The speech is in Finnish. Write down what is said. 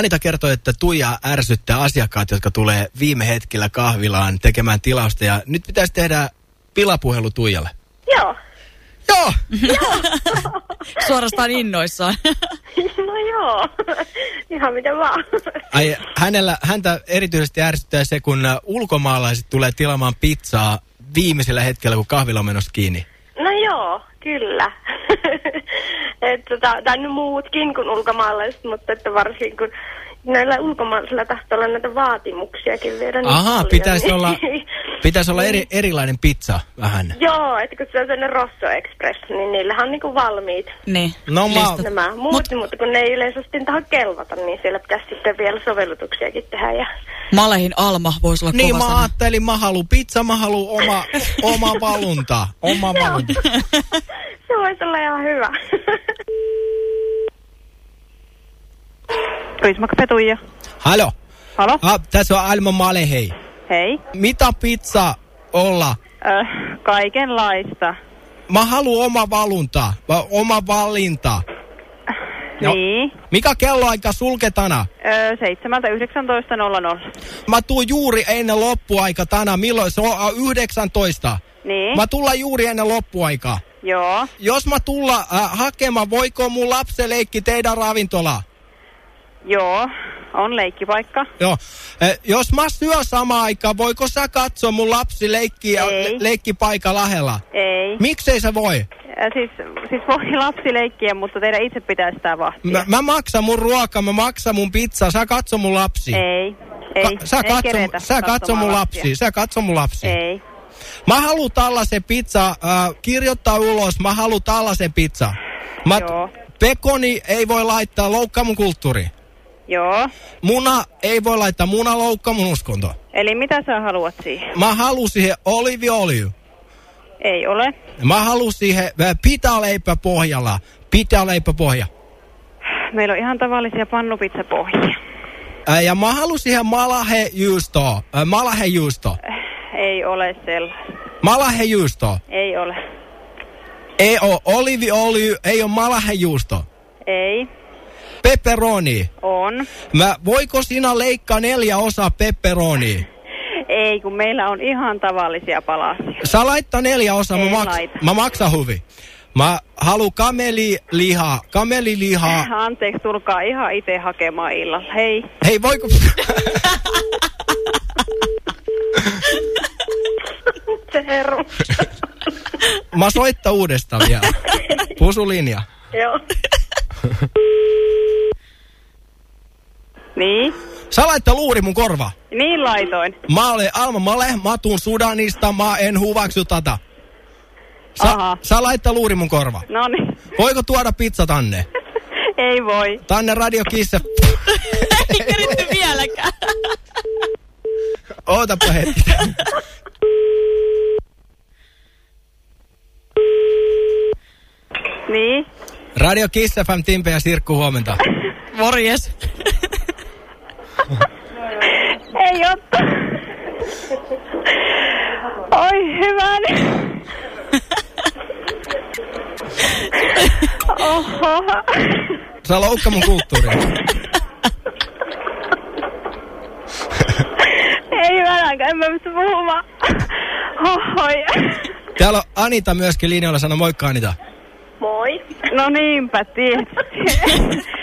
Anita kertoi, että Tuija ärsyttää asiakkaat, jotka tulee viime hetkellä kahvilaan tekemään tilausta. Ja nyt pitäisi tehdä pilapuhelu Tuijalle. Joo. Joo! Suorastaan innoissaan. No joo. Ihan miten vaan. Ai, hänellä, häntä erityisesti ärsyttää se, kun ulkomaalaiset tulee tilaamaan pizzaa viimeisellä hetkellä, kun kahvila on menossa kiinni. No joo, kyllä. Et tota, tai no muutkin kuin ulkomaalaiset, mutta että varsinkin kun näillä ulkomaalaisilla tahtoo olla näitä vaatimuksiakin vielä niin Aha, pitäisi niin- olla, pitäisi olla eri, erilainen pizza vähän. Joo, että kun se on sellainen Rosso Express, niin niillähän on niinku valmiit niin. No mä, nämä muut, Mut... mutta kun ne ei yleensä sitten taho kelvata, niin siellä pitäisi sitten vielä sovellutuksiakin tehdä. Ja... Malehin Alma voisi olla niin mä ajattelin, mä haluun pizza, mä haluun oma, oma valunta. Oma valunta. Voisi olla ihan hyvä. Prismak Petuija. Halo. Halo? Ah, tässä on Alma Male, hei. Hei. Mitä pizza olla? Ö, kaikenlaista. Mä haluan oma valunta, va- oma valinta. Joo. Niin. Mikä kelloaika sulketana? Ö, 7.19.00. Mä tuun juuri ennen loppuaika tänään. Milloin se on ah, 19? Niin. Mä tulla juuri ennen loppuaikaa. Joo. Jos mä tulla äh, hakemaan, voiko mun lapse leikki teidän ravintola? Joo. On leikkipaikka. Joo. Eh, jos mä syön samaan aikaan, voiko sä katsoa mun lapsi leikki, Ei. leikkipaikka lähellä? Ei. Miksei se voi? Ö, siis, siis voi lapsi leikkiä, mutta teidän itse pitää sitä vahtia. Mä, mä maksan mun ruoka, mä maksan mun pizza, sä katso mun lapsi. Ei. Ei. Ka- sä ei katso, sä katso mun lapsi, sä katso mun lapsi. Ei. Mä haluan tällaisen pizza, äh, kirjoittaa ulos, mä haluan tällaisen pizza. Mä, Joo. pekoni ei voi laittaa, loukkaa mun kulttuuri. Joo. Muna ei voi laittaa, muna loukkaa mun uskonto. Eli mitä sä haluat siihen? Mä haluan siihen oliviöljy. Ei ole. Mä haluan siihen äh, pitaleipä pohjalla. Pitaleipä pohja. Meillä on ihan tavallisia pannupizzapohjia. Äh, ja mä haluan siihen malahejuustoa. Äh, malahejuusto. Ei ole sellaista. Malahejuusto. Ei ole. Ei oo oliviöljy, ei oo malahejuusto. Ei. Pepperoni. On. Mä, voiko sinä leikkaa neljä osaa pepperoni? Ei, kun meillä on ihan tavallisia palasia. Sä laittaa neljä osaa, mä, maks, mä maksan huvi. Mä haluan kamelilihaa, kamelilihaa. Anteeksi, tulkaa ihan itse hakemaan illalla. Hei. Hei, voiko... heru. mä soittaa uudestaan vielä. Pusulinja. Joo. Niin? Sä laittaa luuri mun korva. Niin laitoin. Mä olen Alma Male, mä tuun Sudanista, mä en hyväksy tätä. Sä, Aha. sä laittaa luuri mun korva. No niin. Voiko tuoda pizza tänne? Ei voi. Tänne Radio Kiss. Ei keritty vieläkään. Ootapa hetki. Niin? Radio Kiss FM, Timpe ja Sirkku, huomenta. Morjes. Ei ottaa. Oi hyväni. Oho. Sä loukka mun kulttuuria. Ei hyvänkään, en mä pysty puhumaan. Täällä on Anita myöskin linjoilla, sano moikka Anita. Moi. No niinpä, tietysti.